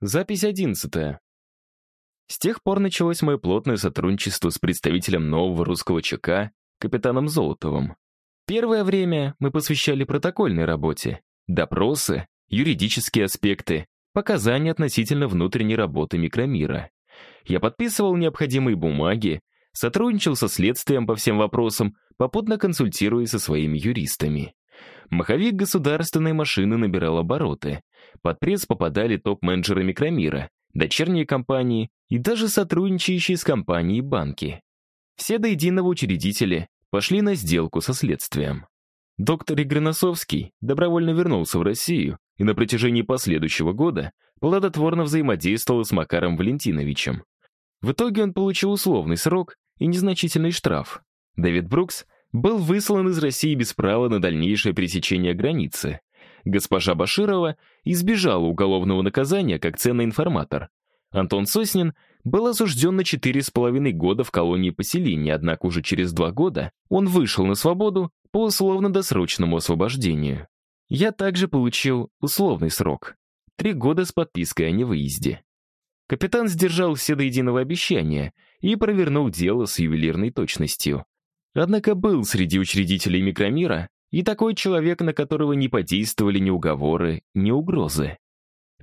Запись одиннадцатая. С тех пор началось мое плотное сотрудничество с представителем нового русского ЧК, капитаном Золотовым. Первое время мы посвящали протокольной работе, допросы, юридические аспекты, показания относительно внутренней работы микромира. Я подписывал необходимые бумаги, сотрудничал со следствием по всем вопросам, попутно консультируясь со своими юристами. Маховик государственной машины набирал обороты. Под пресс попадали топ-менеджеры микромира, дочерние компании и даже сотрудничающие с компанией банки. Все до единого учредители пошли на сделку со следствием. Доктор Игроносовский добровольно вернулся в Россию и на протяжении последующего года плодотворно взаимодействовал с Макаром Валентиновичем. В итоге он получил условный срок и незначительный штраф. Дэвид Брукс был выслан из России без права на дальнейшее пересечение границы. Госпожа Баширова избежала уголовного наказания как ценный информатор. Антон Соснин был осужден на четыре с половиной года в колонии поселения, однако уже через два года он вышел на свободу по условно-досрочному освобождению. Я также получил условный срок. Три года с подпиской о невыезде. Капитан сдержал все до единого обещания и провернул дело с ювелирной точностью. Однако был среди учредителей микромира и такой человек, на которого не подействовали ни уговоры, ни угрозы.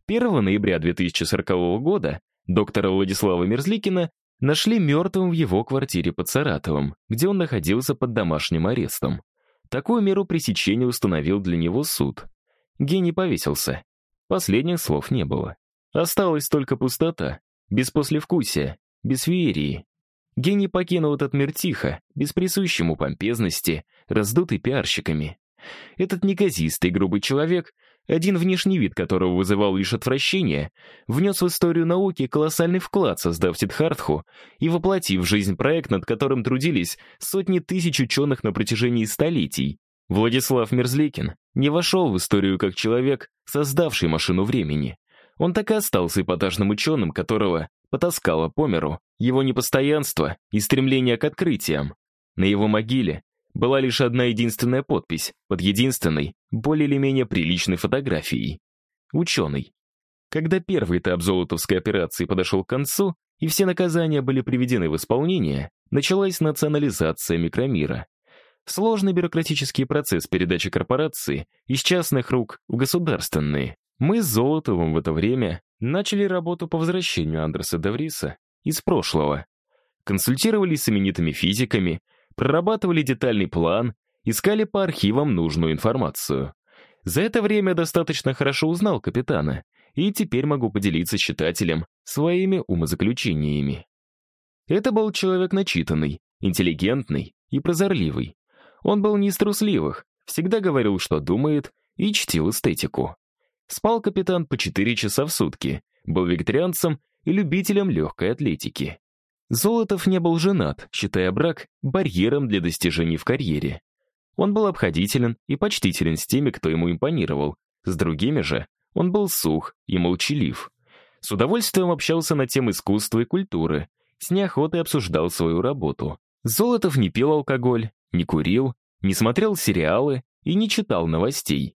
1 ноября 2040 года доктора Владислава Мерзликина нашли мертвым в его квартире под Саратовом, где он находился под домашним арестом. Такую меру пресечения установил для него суд. Гений повесился. Последних слов не было. Осталась только пустота, без послевкусия, без феерии. Гений покинул этот мир тихо, без присущей ему помпезности, раздутый пиарщиками. Этот неказистый грубый человек, один внешний вид которого вызывал лишь отвращение, внес в историю науки колоссальный вклад, создав Сидхартху и воплотив в жизнь проект, над которым трудились сотни тысяч ученых на протяжении столетий. Владислав Мерзликин не вошел в историю как человек, создавший машину времени. Он так и остался эпатажным ученым, которого потаскало по миру его непостоянство и стремление к открытиям. На его могиле была лишь одна единственная подпись под единственной, более или менее приличной фотографией. Ученый. Когда первый этап Золотовской операции подошел к концу, и все наказания были приведены в исполнение, началась национализация микромира. Сложный бюрократический процесс передачи корпорации из частных рук в государственные. Мы с Золотовым в это время начали работу по возвращению Андреса Девриса из прошлого. Консультировались с именитыми физиками, прорабатывали детальный план, искали по архивам нужную информацию. За это время достаточно хорошо узнал капитана, и теперь могу поделиться с читателем своими умозаключениями. Это был человек начитанный, интеллигентный и прозорливый. Он был не из трусливых, всегда говорил, что думает, и чтил эстетику. Спал капитан по 4 часа в сутки, был вегетарианцем и любителем легкой атлетики. Золотов не был женат, считая брак барьером для достижений в карьере. Он был обходителен и почтителен с теми, кто ему импонировал, с другими же он был сух и молчалив. С удовольствием общался на темы искусства и культуры, с неохотой обсуждал свою работу. Золотов не пил алкоголь, не курил, не смотрел сериалы и не читал новостей.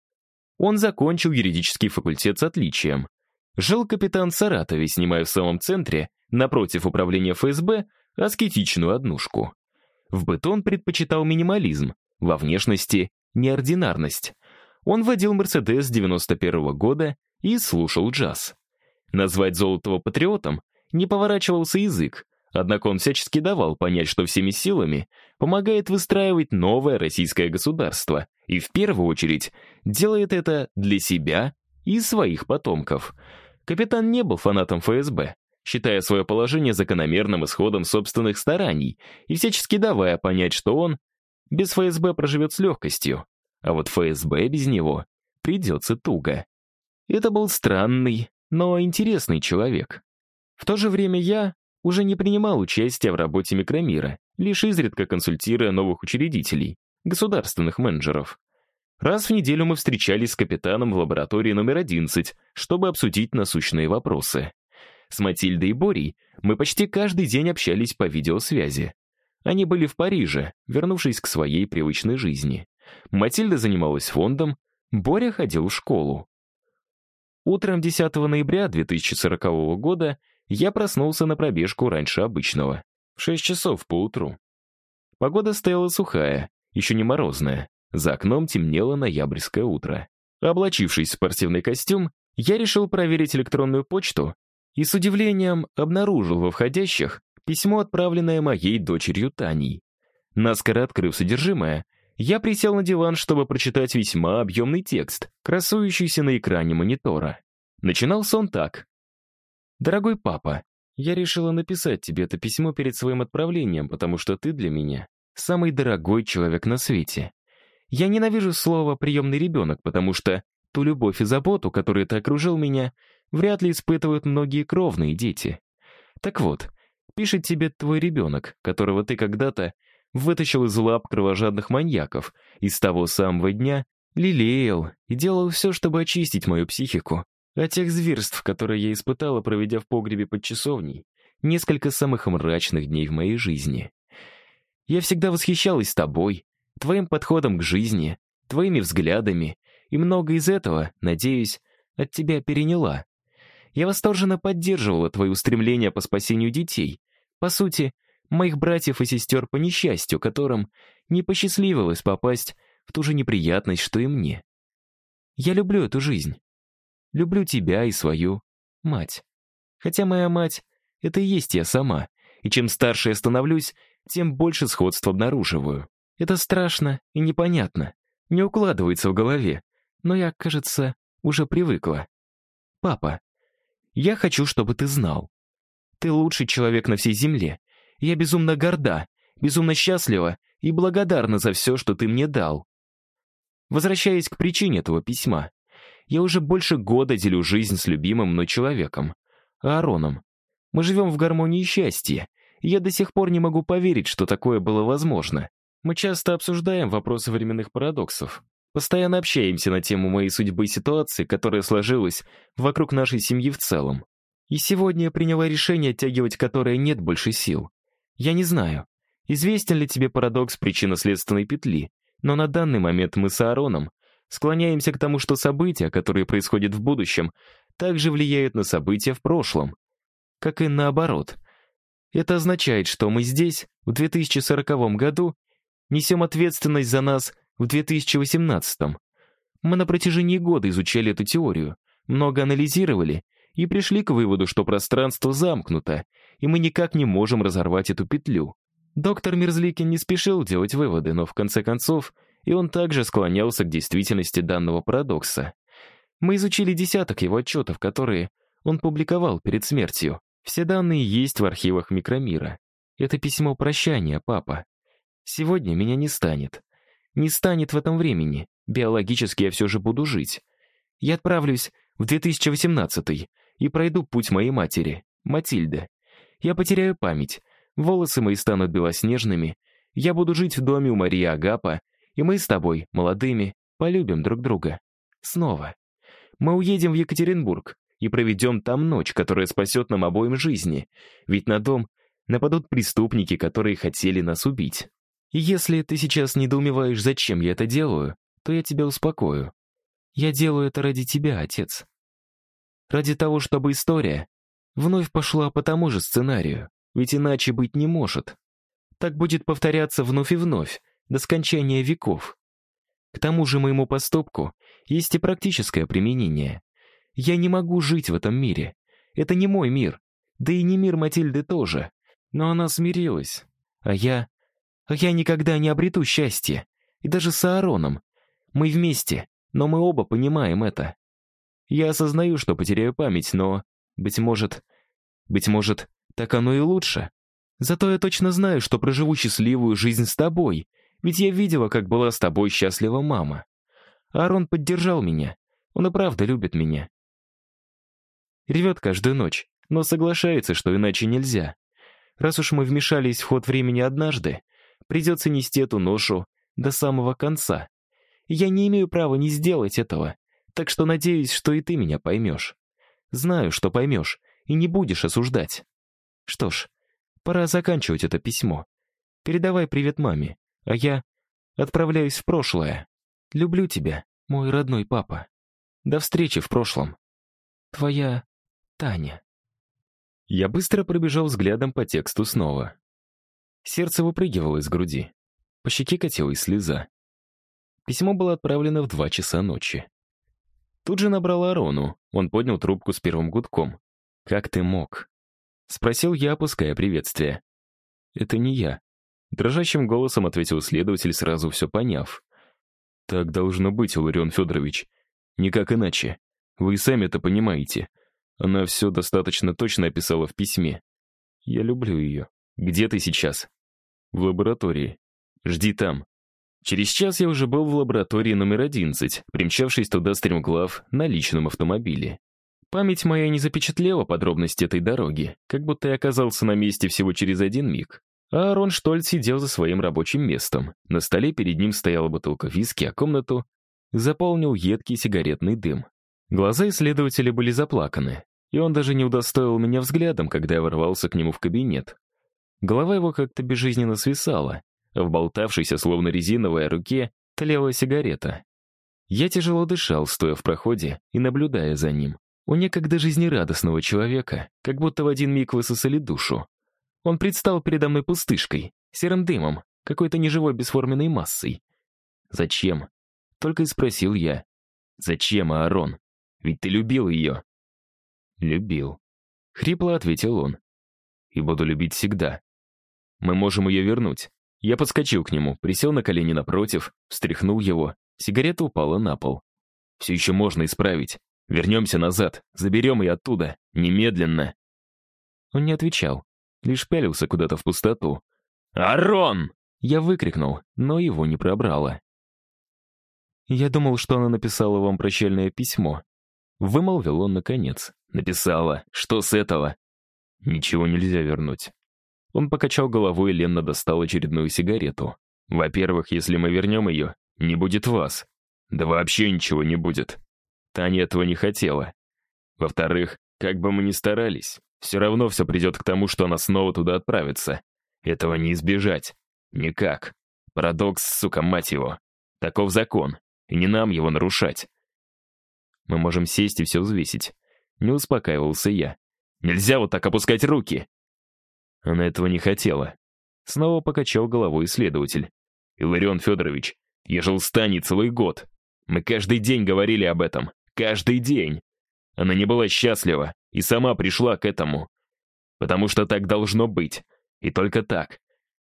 Он закончил юридический факультет с отличием. Жил капитан Саратове, снимая в самом центре, напротив управления ФСБ, аскетичную однушку. В быту он предпочитал минимализм, во внешности — неординарность. Он водил «Мерседес» 91 -го года и слушал джаз. Назвать Золотого патриотом не поворачивался язык, однако он всячески давал понять, что всеми силами помогает выстраивать новое российское государство, и в первую очередь делает это для себя и своих потомков. Капитан не был фанатом ФСБ, считая свое положение закономерным исходом собственных стараний и всячески давая понять, что он без ФСБ проживет с легкостью, а вот ФСБ без него придется туго. Это был странный, но интересный человек. В то же время я уже не принимал участия в работе микромира, лишь изредка консультируя новых учредителей, государственных менеджеров. Раз в неделю мы встречались с капитаном в лаборатории номер 11, чтобы обсудить насущные вопросы. С Матильдой и Борей мы почти каждый день общались по видеосвязи. Они были в Париже, вернувшись к своей привычной жизни. Матильда занималась фондом, Боря ходил в школу. Утром 10 ноября 2040 года я проснулся на пробежку раньше обычного, в 6 часов по утру. Погода стояла сухая, еще не морозная. За окном темнело ноябрьское утро. Облачившись в спортивный костюм, я решил проверить электронную почту и с удивлением обнаружил во входящих письмо, отправленное моей дочерью Таней. Наскоро открыв содержимое, я присел на диван, чтобы прочитать весьма объемный текст, красующийся на экране монитора. Начинался он так. «Дорогой папа, я решила написать тебе это письмо перед своим отправлением, потому что ты для меня самый дорогой человек на свете. Я ненавижу слово «приемный ребенок», потому что ту любовь и заботу, которой ты окружил меня, вряд ли испытывают многие кровные дети. Так вот, пишет тебе твой ребенок, которого ты когда-то вытащил из лап кровожадных маньяков, и с того самого дня лелеял и делал все, чтобы очистить мою психику от тех зверств, которые я испытала, проведя в погребе под часовней, несколько самых мрачных дней в моей жизни. Я всегда восхищалась тобой, твоим подходом к жизни, твоими взглядами, и много из этого, надеюсь, от тебя переняла. Я восторженно поддерживала твои устремления по спасению детей, по сути, моих братьев и сестер по несчастью, которым не посчастливилось попасть в ту же неприятность, что и мне. Я люблю эту жизнь. Люблю тебя и свою мать. Хотя моя мать — это и есть я сама, и чем старше я становлюсь, тем больше сходств обнаруживаю. Это страшно и непонятно, не укладывается в голове, но я, кажется, уже привыкла. Папа, я хочу, чтобы ты знал. Ты лучший человек на всей земле. Я безумно горда, безумно счастлива и благодарна за все, что ты мне дал. Возвращаясь к причине этого письма, я уже больше года делю жизнь с любимым мной человеком, Аароном. Мы живем в гармонии и счастье, я до сих пор не могу поверить, что такое было возможно. Мы часто обсуждаем вопросы временных парадоксов, постоянно общаемся на тему моей судьбы и ситуации, которая сложилась вокруг нашей семьи в целом. И сегодня я приняла решение, оттягивать которое нет больше сил. Я не знаю, известен ли тебе парадокс причинно-следственной петли, но на данный момент мы с Аароном склоняемся к тому, что события, которые происходят в будущем, также влияют на события в прошлом, как и наоборот. Это означает, что мы здесь, в 2040 году, несем ответственность за нас в 2018 -м. Мы на протяжении года изучали эту теорию, много анализировали и пришли к выводу, что пространство замкнуто, и мы никак не можем разорвать эту петлю. Доктор Мерзликин не спешил делать выводы, но в конце концов и он также склонялся к действительности данного парадокса. Мы изучили десяток его отчетов, которые он публиковал перед смертью. Все данные есть в архивах Микромира. Это письмо прощания, папа. Сегодня меня не станет. Не станет в этом времени. Биологически я все же буду жить. Я отправлюсь в 2018 и пройду путь моей матери, Матильды. Я потеряю память. Волосы мои станут белоснежными. Я буду жить в доме у Марии Агапа, и мы с тобой, молодыми, полюбим друг друга. Снова. Мы уедем в Екатеринбург и проведем там ночь, которая спасет нам обоим жизни. Ведь на дом нападут преступники, которые хотели нас убить. И если ты сейчас недоумеваешь, зачем я это делаю, то я тебя успокою. Я делаю это ради тебя, отец. Ради того, чтобы история вновь пошла по тому же сценарию, ведь иначе быть не может. Так будет повторяться вновь и вновь, до скончания веков. К тому же моему поступку есть и практическое применение. Я не могу жить в этом мире. Это не мой мир, да и не мир Матильды тоже. Но она смирилась, а я а я никогда не обрету счастье. И даже с Аароном. Мы вместе, но мы оба понимаем это. Я осознаю, что потеряю память, но, быть может, быть может, так оно и лучше. Зато я точно знаю, что проживу счастливую жизнь с тобой, ведь я видела, как была с тобой счастлива мама. Аарон поддержал меня. Он и правда любит меня. Ревет каждую ночь, но соглашается, что иначе нельзя. Раз уж мы вмешались в ход времени однажды, Придется нести эту ношу до самого конца. Я не имею права не сделать этого, так что надеюсь, что и ты меня поймешь. Знаю, что поймешь, и не будешь осуждать. Что ж, пора заканчивать это письмо. Передавай привет маме, а я отправляюсь в прошлое. Люблю тебя, мой родной папа. До встречи в прошлом. твоя Таня». Я быстро пробежал взглядом по тексту снова. Сердце выпрыгивало из груди. По щеке катилась слеза. Письмо было отправлено в два часа ночи. Тут же набрал Арону. Он поднял трубку с первым гудком. «Как ты мог?» Спросил я, опуская приветствие. «Это не я». Дрожащим голосом ответил следователь, сразу все поняв. «Так должно быть, Иларион Федорович. Никак иначе. Вы сами это понимаете. Она все достаточно точно описала в письме. Я люблю ее. Где ты сейчас? В лаборатории. Жди там. Через час я уже был в лаборатории номер 11, примчавшись туда стремглав на личном автомобиле. Память моя не запечатлела подробности этой дороги, как будто я оказался на месте всего через один миг. А Арон Штольц сидел за своим рабочим местом. На столе перед ним стояла бутылка виски, а комнату заполнил едкий сигаретный дым. Глаза исследователя были заплаканы, и он даже не удостоил меня взглядом, когда я ворвался к нему в кабинет. Голова его как-то безжизненно свисала, а в болтавшейся, словно резиновая руке, тлела сигарета. Я тяжело дышал, стоя в проходе и наблюдая за ним. У некогда жизнерадостного человека как будто в один миг высосали душу. Он предстал передо мной пустышкой, серым дымом, какой-то неживой бесформенной массой. «Зачем?» — только и спросил я. «Зачем, Аарон?» Ведь ты любил ее». «Любил», — хрипло ответил он. «И буду любить всегда. Мы можем ее вернуть». Я подскочил к нему, присел на колени напротив, встряхнул его. Сигарета упала на пол. «Все еще можно исправить. Вернемся назад, заберем ее оттуда, немедленно». Он не отвечал, лишь пялился куда-то в пустоту. «Арон!» Я выкрикнул, но его не пробрало. Я думал, что она написала вам прощальное письмо, Вымолвил он наконец. Написала. Что с этого? Ничего нельзя вернуть. Он покачал головой и ленно достал очередную сигарету. Во-первых, если мы вернем ее, не будет вас. Да вообще ничего не будет. Таня этого не хотела. Во-вторых, как бы мы ни старались, все равно все придет к тому, что она снова туда отправится. Этого не избежать. Никак. Парадокс, сука, мать его. Таков закон, и не нам его нарушать. Мы можем сесть и все взвесить. Не успокаивался я. Нельзя вот так опускать руки. Она этого не хотела. Снова покачал головой исследователь. Иларион Федорович, я жил с Таней целый год. Мы каждый день говорили об этом. Каждый день. Она не была счастлива и сама пришла к этому. Потому что так должно быть. И только так.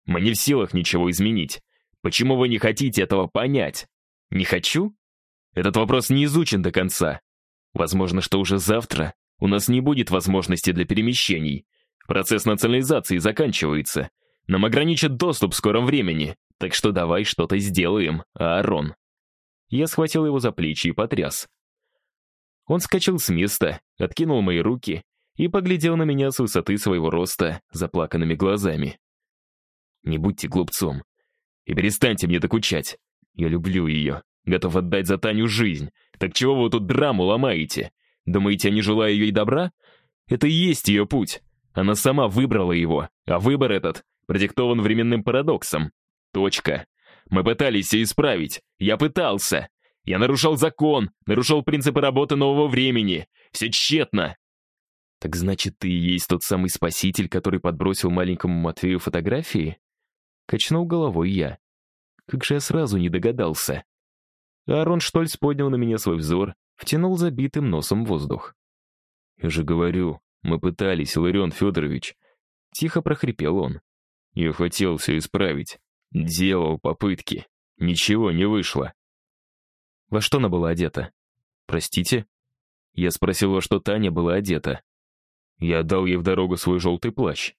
Мы не в силах ничего изменить. Почему вы не хотите этого понять? Не хочу? Этот вопрос не изучен до конца. Возможно, что уже завтра у нас не будет возможности для перемещений. Процесс национализации заканчивается. Нам ограничат доступ в скором времени. Так что давай что-то сделаем, Аарон. Я схватил его за плечи и потряс. Он скачал с места, откинул мои руки и поглядел на меня с высоты своего роста заплаканными глазами. «Не будьте глупцом и перестаньте мне докучать. Я люблю ее. Готов отдать за Таню жизнь. Так чего вы тут драму ломаете? Думаете, я не желаю ей добра? Это и есть ее путь. Она сама выбрала его, а выбор этот продиктован временным парадоксом. Точка. Мы пытались все исправить. Я пытался. Я нарушал закон, нарушал принципы работы нового времени. Все тщетно. Так значит, ты и есть тот самый спаситель, который подбросил маленькому Матвею фотографии? Качнул головой я. Как же я сразу не догадался. Аарон Штольц поднял на меня свой взор, втянул забитым носом воздух. «Я же говорю, мы пытались, Ларион Федорович». Тихо прохрипел он. «Я хотел все исправить. Делал попытки. Ничего не вышло». «Во что она была одета?» «Простите?» Я спросил, во что Таня была одета. Я дал ей в дорогу свой желтый плащ.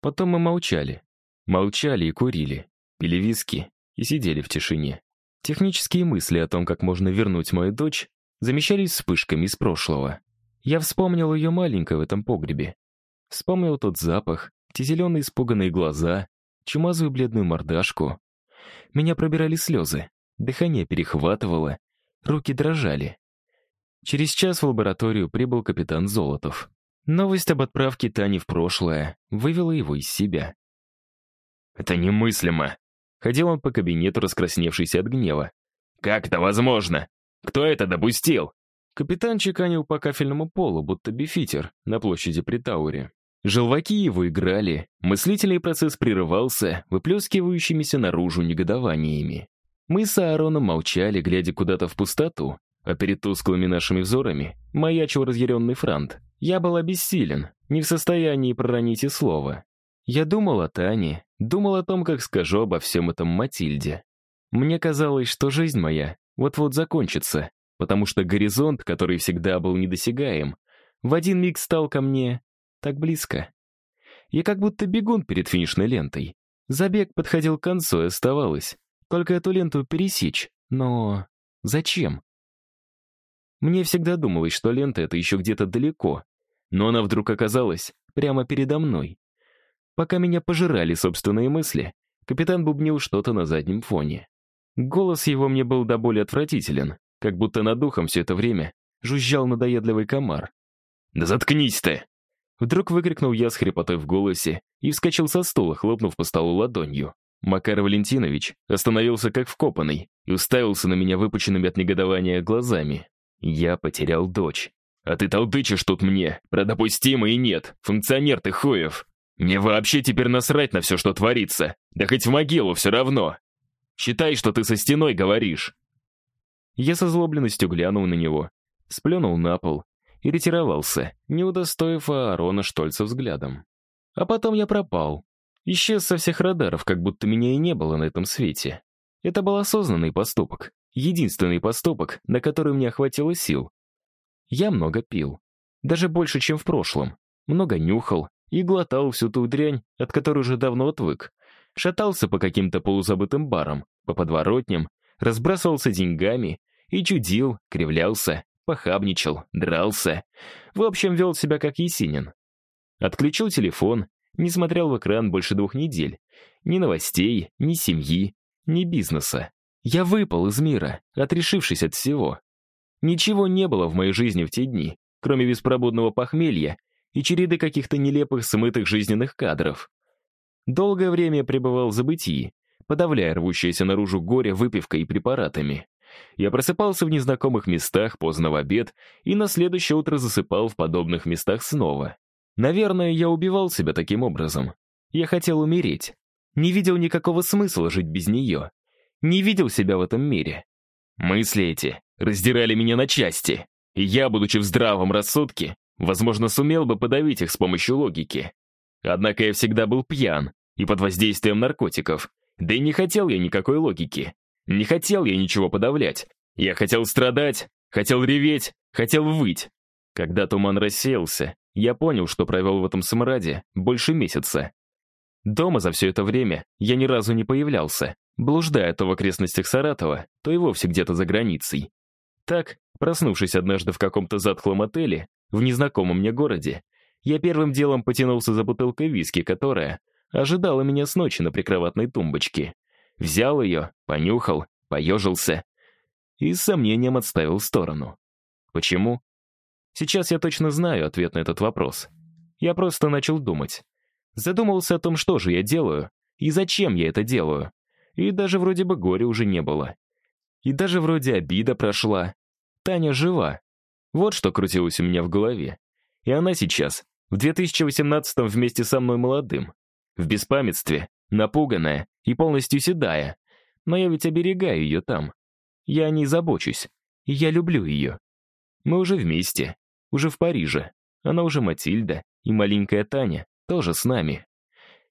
Потом мы молчали. Молчали и курили, пили виски и сидели в тишине. Технические мысли о том, как можно вернуть мою дочь, замещались вспышками из прошлого. Я вспомнил ее маленькой в этом погребе. Вспомнил тот запах, те зеленые испуганные глаза, чумазую бледную мордашку. Меня пробирали слезы, дыхание перехватывало, руки дрожали. Через час в лабораторию прибыл капитан Золотов. Новость об отправке Тани в прошлое вывела его из себя. «Это немыслимо!» Ходил он по кабинету, раскрасневшийся от гнева. «Как это возможно? Кто это допустил? Капитан чеканил по кафельному полу, будто бифитер на площади при Тауре. Желваки его играли, мыслительный процесс прерывался, выплескивающимися наружу негодованиями. Мы с Аароном молчали, глядя куда-то в пустоту, а перед тусклыми нашими взорами маячил разъяренный франт. Я был обессилен, не в состоянии проронить и слова. Я думал о Тане, думал о том, как скажу обо всем этом Матильде. Мне казалось, что жизнь моя вот-вот закончится, потому что горизонт, который всегда был недосягаем, в один миг стал ко мне так близко. Я как будто бегун перед финишной лентой. Забег подходил к концу, и оставалось только эту ленту пересечь. Но зачем? Мне всегда думалось, что лента — это еще где-то далеко, но она вдруг оказалась прямо передо мной. Пока меня пожирали собственные мысли, капитан бубнил что-то на заднем фоне. Голос его мне был до боли отвратителен, как будто над духом все это время жужжал надоедливый комар. «Да заткнись ты!» Вдруг выкрикнул я с хрипотой в голосе и вскочил со стула, хлопнув по столу ладонью. Макар Валентинович остановился как вкопанный и уставился на меня выпученными от негодования глазами. Я потерял дочь. «А ты толдычишь тут мне, про допустимо и нет, функционер ты хуев. Мне вообще теперь насрать на все, что творится, да хоть в могилу все равно. Считай, что ты со стеной говоришь». Я со злобленностью глянул на него, сплюнул на пол и ретировался, не удостоив Аарона Штольца взглядом. А потом я пропал. Исчез со всех радаров, как будто меня и не было на этом свете. Это был осознанный поступок. Единственный поступок, на который мне хватило сил. Я много пил. Даже больше, чем в прошлом. Много нюхал и глотал всю ту дрянь, от которой уже давно отвык. Шатался по каким-то полузабытым барам, по подворотням, разбрасывался деньгами и чудил, кривлялся, похабничал, дрался. В общем, вел себя как Есенин. Отключил телефон, не смотрел в экран больше двух недель. Ни новостей, ни семьи, ни бизнеса. Я выпал из мира, отрешившись от всего. Ничего не было в моей жизни в те дни, кроме беспробудного похмелья и череды каких-то нелепых смытых жизненных кадров. Долгое время пребывал в забытии, подавляя рвущееся наружу горе выпивкой и препаратами. Я просыпался в незнакомых местах поздно в обед и на следующее утро засыпал в подобных местах снова. Наверное, я убивал себя таким образом. Я хотел умереть. Не видел никакого смысла жить без нее. Не видел себя в этом мире. Мысли эти раздирали меня на части, и я, будучи в здравом рассудке, возможно, сумел бы подавить их с помощью логики. Однако я всегда был пьян и под воздействием наркотиков, да и не хотел я никакой логики. Не хотел я ничего подавлять. Я хотел страдать, хотел реветь, хотел выть. Когда туман рассеялся, я понял, что провел в этом смраде больше месяца. Дома за все это время я ни разу не появлялся, блуждая то в окрестностях Саратова, то и вовсе где-то за границей. Так, проснувшись однажды в каком-то затхлом отеле, в незнакомом мне городе, я первым делом потянулся за бутылкой виски, которая ожидала меня с ночи на прикроватной тумбочке. Взял ее, понюхал, поежился и с сомнением отставил в сторону. Почему? Сейчас я точно знаю ответ на этот вопрос. Я просто начал думать. Задумался о том, что же я делаю и зачем я это делаю. И даже вроде бы горя уже не было. И даже вроде обида прошла. Таня жива. Вот что крутилось у меня в голове. И она сейчас, в 2018-м вместе со мной молодым. В беспамятстве, напуганная и полностью седая. Но я ведь оберегаю ее там. Я о ней забочусь. И я люблю ее. Мы уже вместе. Уже в Париже. Она уже Матильда. И маленькая Таня тоже с нами.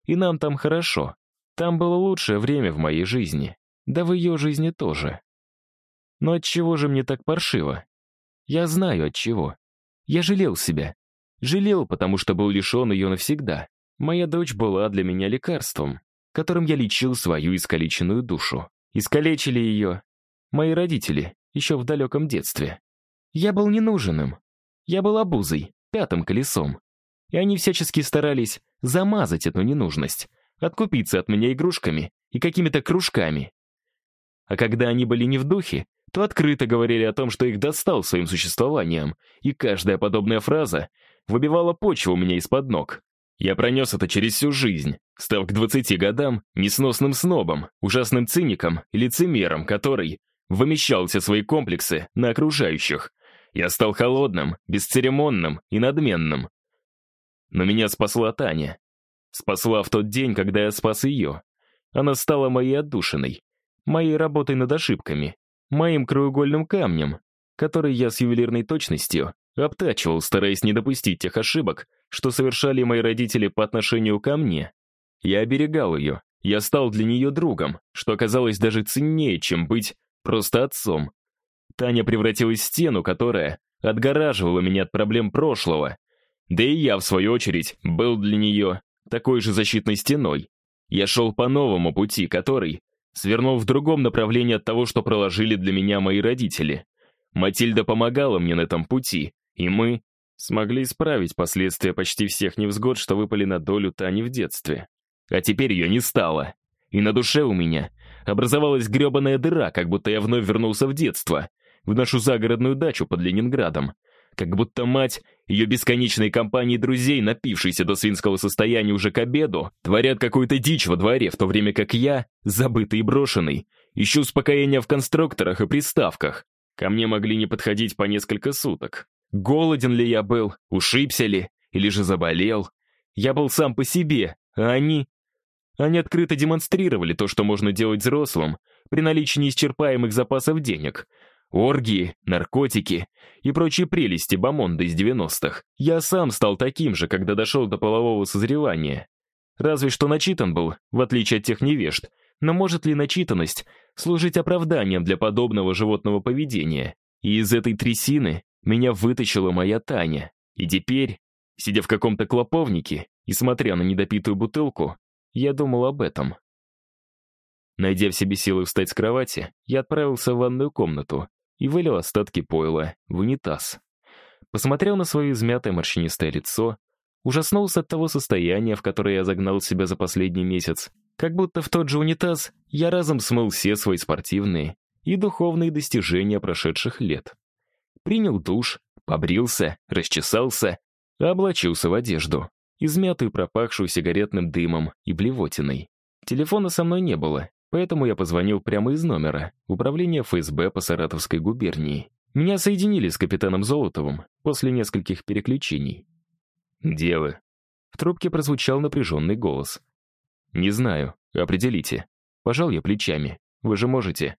И нам там хорошо. Там было лучшее время в моей жизни. Да в ее жизни тоже. Но от чего же мне так паршиво? Я знаю от чего. Я жалел себя. Жалел, потому что был лишен ее навсегда. Моя дочь была для меня лекарством, которым я лечил свою искалеченную душу. Искалечили ее мои родители еще в далеком детстве. Я был ненужным. Я был обузой, пятым колесом. И они всячески старались замазать эту ненужность, откупиться от меня игрушками и какими-то кружками. А когда они были не в духе, то открыто говорили о том, что их достал своим существованием, и каждая подобная фраза выбивала почву у меня из-под ног. Я пронес это через всю жизнь, став к 20 годам несносным снобом, ужасным циником и лицемером, который вымещал все свои комплексы на окружающих. Я стал холодным, бесцеремонным и надменным. Но меня спасла Таня. Спасла в тот день, когда я спас ее. Она стала моей отдушиной, моей работой над ошибками, моим краеугольным камнем, который я с ювелирной точностью обтачивал, стараясь не допустить тех ошибок, что совершали мои родители по отношению ко мне. Я оберегал ее, я стал для нее другом, что оказалось даже ценнее, чем быть просто отцом. Таня превратилась в стену, которая отгораживала меня от проблем прошлого. Да и я, в свою очередь, был для нее такой же защитной стеной. Я шел по новому пути, который свернул в другом направлении от того, что проложили для меня мои родители. Матильда помогала мне на этом пути, и мы смогли исправить последствия почти всех невзгод, что выпали на долю Тани в детстве. А теперь ее не стало. И на душе у меня образовалась гребаная дыра, как будто я вновь вернулся в детство, в нашу загородную дачу под Ленинградом. Как будто мать ее бесконечной компании друзей, напившейся до свинского состояния уже к обеду, творят какую-то дичь во дворе, в то время как я, забытый и брошенный, ищу успокоения в конструкторах и приставках. Ко мне могли не подходить по несколько суток. Голоден ли я был, ушибся ли, или же заболел. Я был сам по себе, а они... Они открыто демонстрировали то, что можно делать взрослым при наличии неисчерпаемых запасов денег — Оргии, наркотики и прочие прелести бомонда из 90-х. Я сам стал таким же, когда дошел до полового созревания. Разве что начитан был, в отличие от тех невежд. Но может ли начитанность служить оправданием для подобного животного поведения? И из этой трясины меня вытащила моя Таня. И теперь, сидя в каком-то клоповнике и смотря на недопитую бутылку, я думал об этом. Найдя в себе силы встать с кровати, я отправился в ванную комнату и вылил остатки пойла в унитаз. Посмотрел на свое измятое морщинистое лицо, ужаснулся от того состояния, в которое я загнал себя за последний месяц, как будто в тот же унитаз я разом смыл все свои спортивные и духовные достижения прошедших лет. Принял душ, побрился, расчесался, облачился в одежду, измятую пропахшую сигаретным дымом и блевотиной. Телефона со мной не было, Поэтому я позвонил прямо из номера, управления ФСБ по Саратовской губернии. Меня соединили с капитаном Золотовым после нескольких переключений. «Где вы?» В трубке прозвучал напряженный голос. «Не знаю. Определите. Пожал я плечами. Вы же можете».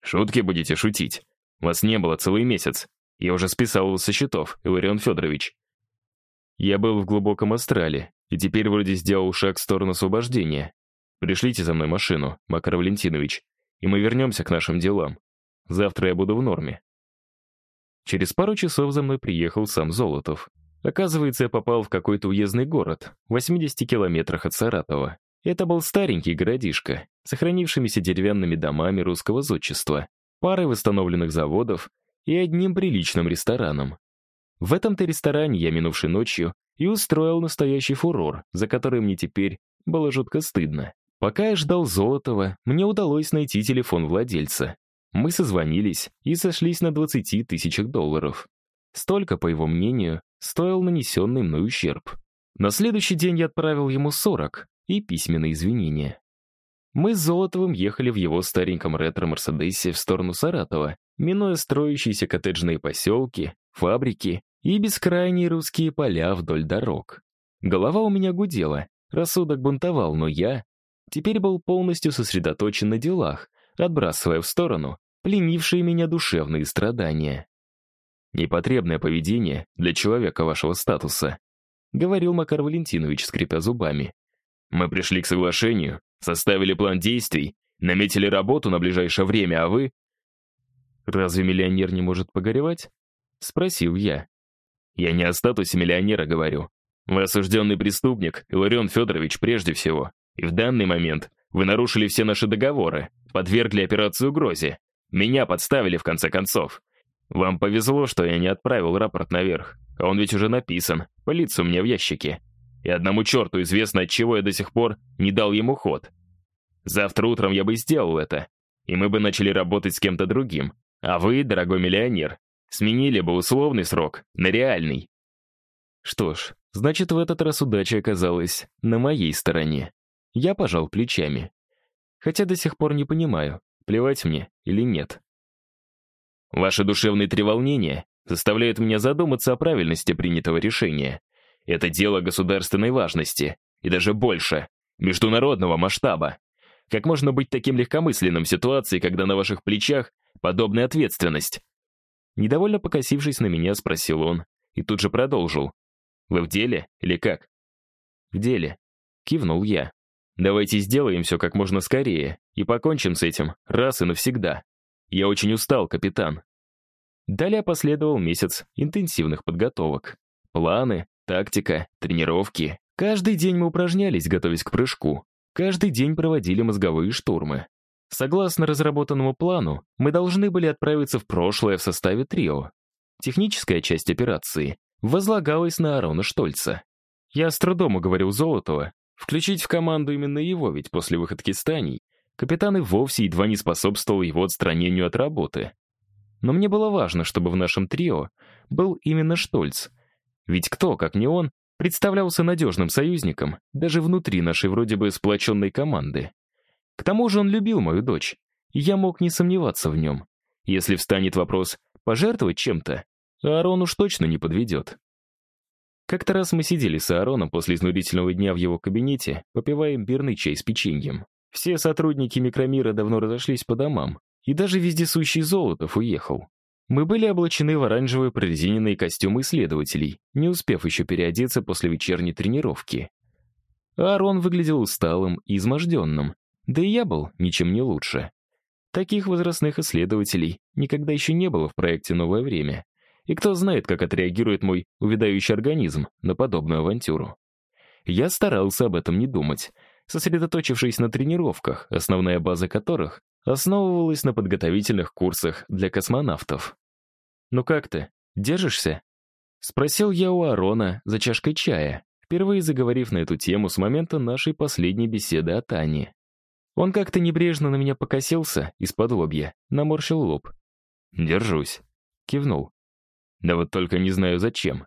«Шутки будете шутить. Вас не было целый месяц. Я уже списал со счетов, Иларион Федорович». Я был в глубоком астрале, и теперь вроде сделал шаг в сторону освобождения. Пришлите за мной машину, Макар Валентинович, и мы вернемся к нашим делам. Завтра я буду в норме». Через пару часов за мной приехал сам Золотов. Оказывается, я попал в какой-то уездный город, в 80 километрах от Саратова. Это был старенький городишко, сохранившимися деревянными домами русского зодчества, парой восстановленных заводов и одним приличным рестораном. В этом-то ресторане я минувшей ночью и устроил настоящий фурор, за который мне теперь было жутко стыдно. Пока я ждал Золотова, мне удалось найти телефон владельца. Мы созвонились и сошлись на 20 тысячах долларов. Столько, по его мнению, стоил нанесенный мной ущерб. На следующий день я отправил ему 40 и письменные извинения. Мы с Золотовым ехали в его стареньком ретро-мерседесе в сторону Саратова, минуя строящиеся коттеджные поселки, фабрики и бескрайние русские поля вдоль дорог. Голова у меня гудела, рассудок бунтовал, но я теперь был полностью сосредоточен на делах, отбрасывая в сторону пленившие меня душевные страдания. «Непотребное поведение для человека вашего статуса», говорил Макар Валентинович, скрипя зубами. «Мы пришли к соглашению, составили план действий, наметили работу на ближайшее время, а вы...» «Разве миллионер не может погоревать?» Спросил я. «Я не о статусе миллионера говорю. Вы осужденный преступник, Иларион Федорович прежде всего. И в данный момент вы нарушили все наши договоры, подвергли операцию угрозе. Меня подставили в конце концов. Вам повезло, что я не отправил рапорт наверх, а он ведь уже написан, пылится у меня в ящике. И одному черту известно, от чего я до сих пор не дал ему ход. Завтра утром я бы сделал это, и мы бы начали работать с кем-то другим. А вы, дорогой миллионер, сменили бы условный срок на реальный. Что ж, значит, в этот раз удача оказалась на моей стороне. Я пожал плечами. Хотя до сих пор не понимаю, плевать мне или нет. Ваши душевные треволнения заставляют меня задуматься о правильности принятого решения. Это дело государственной важности, и даже больше, международного масштаба. Как можно быть таким легкомысленным в ситуации, когда на ваших плечах подобная ответственность? Недовольно покосившись на меня, спросил он, и тут же продолжил. «Вы в деле или как?» «В деле», — кивнул я. «Давайте сделаем все как можно скорее и покончим с этим раз и навсегда. Я очень устал, капитан». Далее последовал месяц интенсивных подготовок. Планы, тактика, тренировки. Каждый день мы упражнялись, готовясь к прыжку. Каждый день проводили мозговые штурмы. Согласно разработанному плану, мы должны были отправиться в прошлое в составе трио. Техническая часть операции возлагалась на Арона Штольца. Я с трудом уговорил Золотого включить в команду именно его, ведь после выходки Станей капитан и вовсе едва не способствовал его отстранению от работы. Но мне было важно, чтобы в нашем трио был именно Штольц. Ведь кто, как не он, представлялся надежным союзником даже внутри нашей вроде бы сплоченной команды. К тому же он любил мою дочь, и я мог не сомневаться в нем. Если встанет вопрос пожертвовать чем-то, Аарон уж точно не подведет. Как-то раз мы сидели с Аароном после изнурительного дня в его кабинете, попивая имбирный чай с печеньем. Все сотрудники микромира давно разошлись по домам, и даже вездесущий Золотов уехал. Мы были облачены в оранжевые прорезиненные костюмы исследователей, не успев еще переодеться после вечерней тренировки. Аарон выглядел усталым и изможденным, да и я был ничем не лучше. Таких возрастных исследователей никогда еще не было в проекте «Новое время». И кто знает, как отреагирует мой увядающий организм на подобную авантюру. Я старался об этом не думать, сосредоточившись на тренировках, основная база которых основывалась на подготовительных курсах для космонавтов. «Ну как ты? Держишься?» Спросил я у Арона за чашкой чая, впервые заговорив на эту тему с момента нашей последней беседы о Тане. Он как-то небрежно на меня покосился из-под лобья, наморщил лоб. «Держусь», — кивнул. Да вот только не знаю зачем.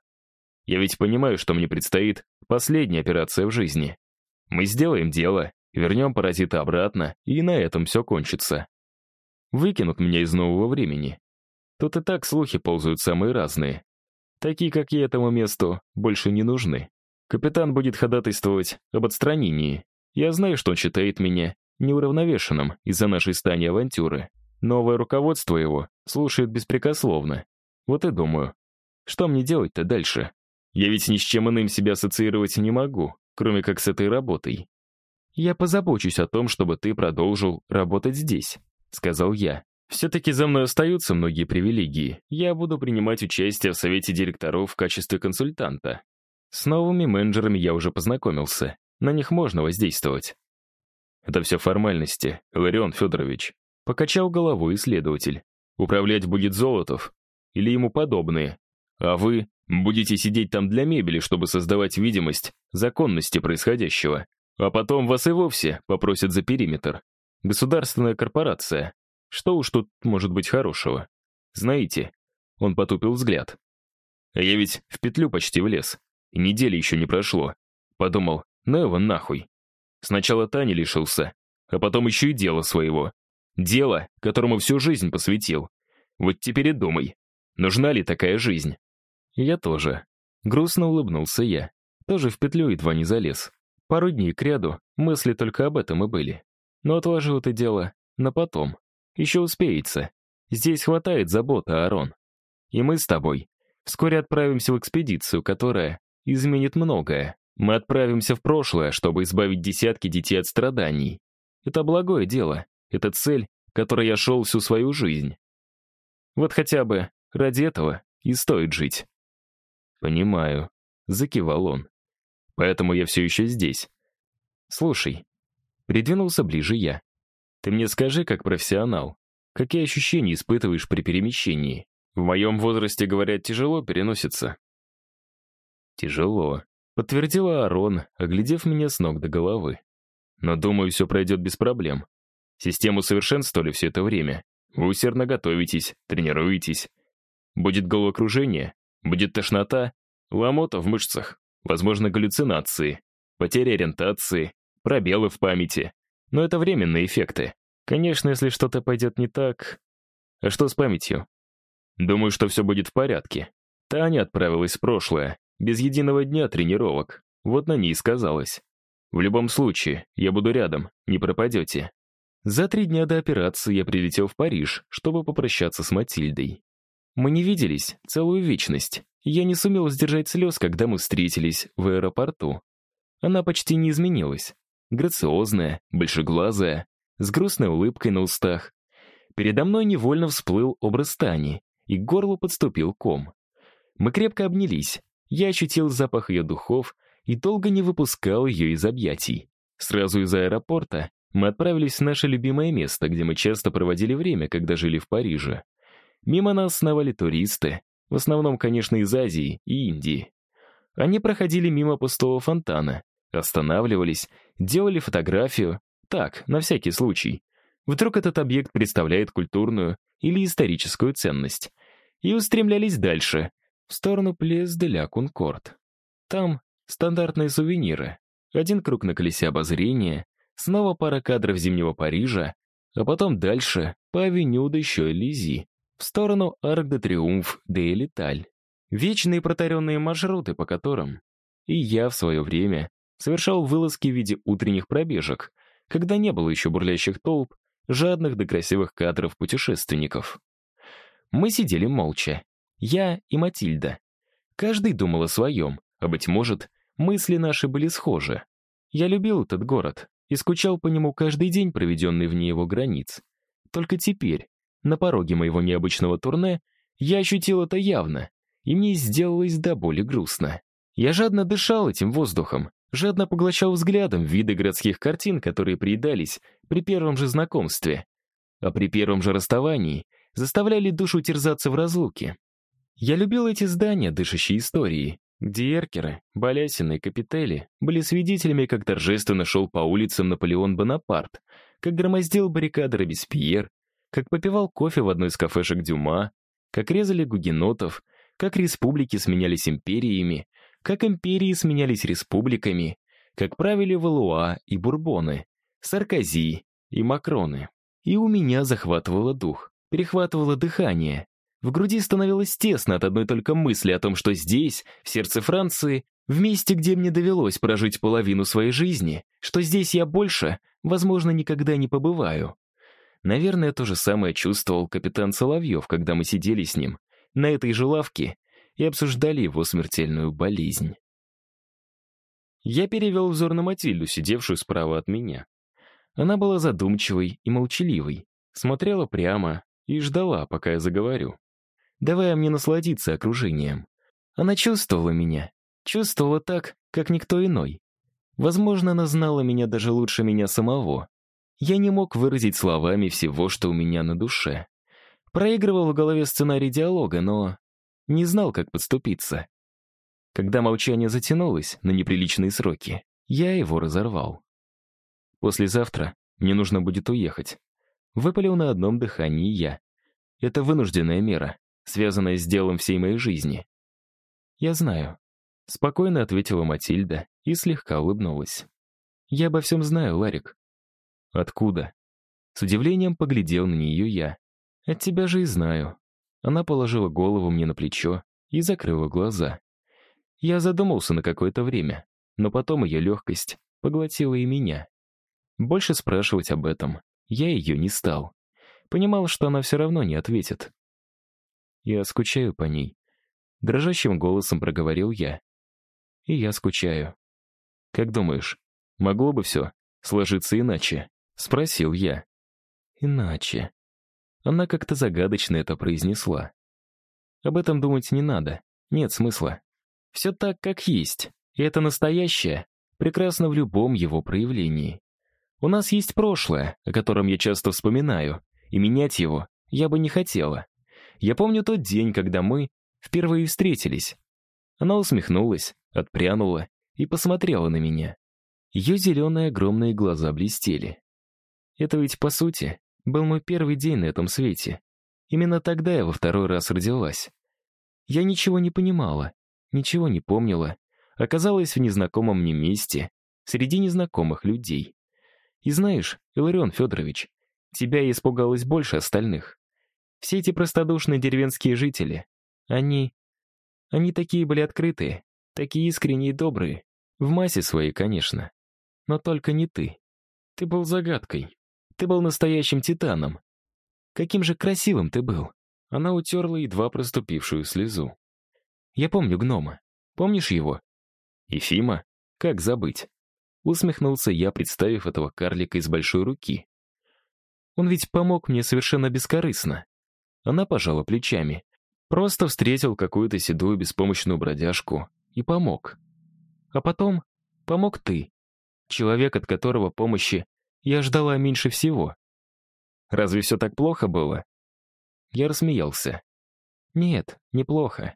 Я ведь понимаю, что мне предстоит последняя операция в жизни. Мы сделаем дело, вернем паразита обратно, и на этом все кончится. Выкинут меня из нового времени. Тут и так слухи ползают самые разные. Такие, как я этому месту, больше не нужны. Капитан будет ходатайствовать об отстранении. Я знаю, что он считает меня неуравновешенным из-за нашей стани авантюры. Новое руководство его слушает беспрекословно. Вот и думаю, что мне делать-то дальше? Я ведь ни с чем иным себя ассоциировать не могу, кроме как с этой работой. Я позабочусь о том, чтобы ты продолжил работать здесь, сказал я. Все-таки за мной остаются многие привилегии. Я буду принимать участие в совете директоров в качестве консультанта. С новыми менеджерами я уже познакомился. На них можно воздействовать. Это все формальности, Ларион Федорович. Покачал головой исследователь. Управлять будет Золотов, или ему подобные. А вы будете сидеть там для мебели, чтобы создавать видимость законности происходящего. А потом вас и вовсе попросят за периметр. Государственная корпорация. Что уж тут может быть хорошего? Знаете, он потупил взгляд. Я ведь в петлю почти влез. И недели еще не прошло. Подумал, ну его нахуй. Сначала Тани лишился, а потом еще и дело своего. Дело, которому всю жизнь посвятил. Вот теперь и думай, Нужна ли такая жизнь? Я тоже. Грустно улыбнулся я. Тоже в петлю едва не залез. Пару дней кряду мысли только об этом и были. Но отложил это дело на потом. Еще успеется. Здесь хватает заботы, Арон. И мы с тобой вскоре отправимся в экспедицию, которая изменит многое. Мы отправимся в прошлое, чтобы избавить десятки детей от страданий. Это благое дело. Это цель, к которой я шел всю свою жизнь. Вот хотя бы Ради этого и стоит жить. Понимаю, закивал он. Поэтому я все еще здесь. Слушай, придвинулся ближе я. Ты мне скажи, как профессионал, какие ощущения испытываешь при перемещении? В моем возрасте, говорят, тяжело переносится. Тяжело, подтвердила Арон, оглядев меня с ног до головы. Но думаю, все пройдет без проблем. Систему совершенствовали все это время. Вы усердно готовитесь, тренируетесь. Будет головокружение, будет тошнота, ломота в мышцах, возможно, галлюцинации, потеря ориентации, пробелы в памяти. Но это временные эффекты. Конечно, если что-то пойдет не так... А что с памятью? Думаю, что все будет в порядке. Таня отправилась в прошлое, без единого дня тренировок. Вот на ней сказалось. В любом случае, я буду рядом, не пропадете. За три дня до операции я прилетел в Париж, чтобы попрощаться с Матильдой. Мы не виделись целую вечность. Я не сумел сдержать слез, когда мы встретились в аэропорту. Она почти не изменилась. Грациозная, большеглазая, с грустной улыбкой на устах. Передо мной невольно всплыл образ Тани, и к горлу подступил ком. Мы крепко обнялись. Я ощутил запах ее духов и долго не выпускал ее из объятий. Сразу из аэропорта мы отправились в наше любимое место, где мы часто проводили время, когда жили в Париже. Мимо нас сновали туристы, в основном, конечно, из Азии и Индии. Они проходили мимо пустого фонтана, останавливались, делали фотографию, так, на всякий случай. Вдруг этот объект представляет культурную или историческую ценность. И устремлялись дальше, в сторону Плес де ля Конкорд. Там стандартные сувениры. Один круг на колесе обозрения, снова пара кадров зимнего Парижа, а потом дальше по авеню де Лизи, в сторону Арк де Триумф де Элиталь. Вечные протаренные маршруты, по которым и я в свое время совершал вылазки в виде утренних пробежек, когда не было еще бурлящих толп, жадных до красивых кадров путешественников. Мы сидели молча, я и Матильда. Каждый думал о своем, а, быть может, мысли наши были схожи. Я любил этот город и скучал по нему каждый день, проведенный вне его границ. Только теперь, на пороге моего необычного турне, я ощутил это явно, и мне сделалось до боли грустно. Я жадно дышал этим воздухом, жадно поглощал взглядом виды городских картин, которые приедались при первом же знакомстве, а при первом же расставании заставляли душу терзаться в разлуке. Я любил эти здания, дышащие историей, где Эркеры, Балясины и Капители были свидетелями, как торжественно шел по улицам Наполеон Бонапарт, как громоздил баррикады Робеспьер, как попивал кофе в одной из кафешек Дюма, как резали гугенотов, как республики сменялись империями, как империи сменялись республиками, как правили Валуа и Бурбоны, Саркози и Макроны. И у меня захватывало дух, перехватывало дыхание. В груди становилось тесно от одной только мысли о том, что здесь, в сердце Франции, в месте, где мне довелось прожить половину своей жизни, что здесь я больше, возможно, никогда не побываю. Наверное, то же самое чувствовал капитан Соловьев, когда мы сидели с ним на этой же лавке и обсуждали его смертельную болезнь. Я перевел взор на Матильду, сидевшую справа от меня. Она была задумчивой и молчаливой, смотрела прямо и ждала, пока я заговорю, давая мне насладиться окружением. Она чувствовала меня, чувствовала так, как никто иной. Возможно, она знала меня даже лучше меня самого. Я не мог выразить словами всего, что у меня на душе. Проигрывал в голове сценарий диалога, но не знал, как подступиться. Когда молчание затянулось на неприличные сроки, я его разорвал. Послезавтра мне нужно будет уехать. Выпалил на одном дыхании я. Это вынужденная мера, связанная с делом всей моей жизни. Я знаю. Спокойно ответила Матильда и слегка улыбнулась. Я обо всем знаю, Ларик. Откуда? С удивлением поглядел на нее я. От тебя же и знаю. Она положила голову мне на плечо и закрыла глаза. Я задумался на какое-то время, но потом ее легкость поглотила и меня. Больше спрашивать об этом я ее не стал. Понимал, что она все равно не ответит. Я скучаю по ней. Дрожащим голосом проговорил я. И я скучаю. Как думаешь, могло бы все сложиться иначе? Спросил я. Иначе. Она как-то загадочно это произнесла. Об этом думать не надо, нет смысла. Все так, как есть, и это настоящее, прекрасно в любом его проявлении. У нас есть прошлое, о котором я часто вспоминаю, и менять его я бы не хотела. Я помню тот день, когда мы впервые встретились. Она усмехнулась, отпрянула и посмотрела на меня. Ее зеленые огромные глаза блестели. Это ведь, по сути, был мой первый день на этом свете. Именно тогда я во второй раз родилась. Я ничего не понимала, ничего не помнила, оказалась в незнакомом мне месте, среди незнакомых людей. И знаешь, Иларион Федорович, тебя я испугалась больше остальных. Все эти простодушные деревенские жители, они... Они такие были открытые, такие искренние и добрые. В массе своей, конечно. Но только не ты. Ты был загадкой. Ты был настоящим титаном. Каким же красивым ты был. Она утерла едва проступившую слезу. Я помню гнома. Помнишь его? Ефима? Как забыть? Усмехнулся я, представив этого карлика из большой руки. Он ведь помог мне совершенно бескорыстно. Она пожала плечами. Просто встретил какую-то седую беспомощную бродяжку и помог. А потом помог ты. Человек, от которого помощи я ждала меньше всего. Разве все так плохо было? Я рассмеялся. Нет, неплохо.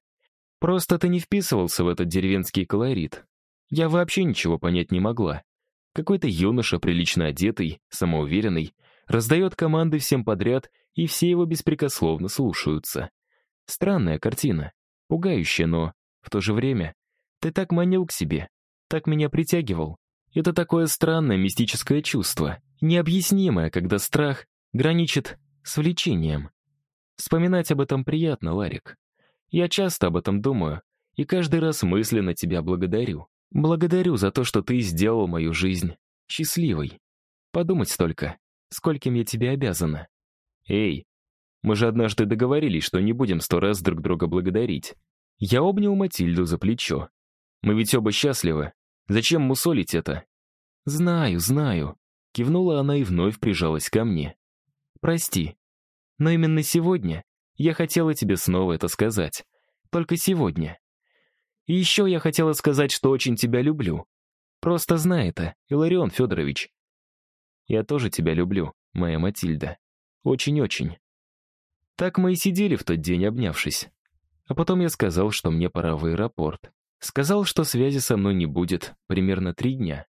Просто ты не вписывался в этот деревенский колорит. Я вообще ничего понять не могла. Какой-то юноша, прилично одетый, самоуверенный, раздает команды всем подряд, и все его беспрекословно слушаются. Странная картина, пугающая, но в то же время ты так манил к себе, так меня притягивал. Это такое странное мистическое чувство, необъяснимое, когда страх граничит с влечением. Вспоминать об этом приятно, Ларик. Я часто об этом думаю, и каждый раз мысленно тебя благодарю. Благодарю за то, что ты сделал мою жизнь счастливой. Подумать только, скольким я тебе обязана. Эй, мы же однажды договорились, что не будем сто раз друг друга благодарить. Я обнял Матильду за плечо. Мы ведь оба счастливы. Зачем мусолить это? Знаю, знаю. Кивнула она и вновь прижалась ко мне. Прости, но именно сегодня я хотела тебе снова это сказать. Только сегодня. И еще я хотела сказать, что очень тебя люблю. Просто знай это, Иларион Федорович. Я тоже тебя люблю, моя Матильда. Очень-очень. Так мы и сидели в тот день, обнявшись. А потом я сказал, что мне пора в аэропорт. Сказал, что связи со мной не будет примерно три дня.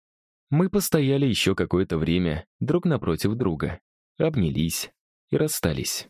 Мы постояли еще какое-то время друг напротив друга, обнялись и расстались.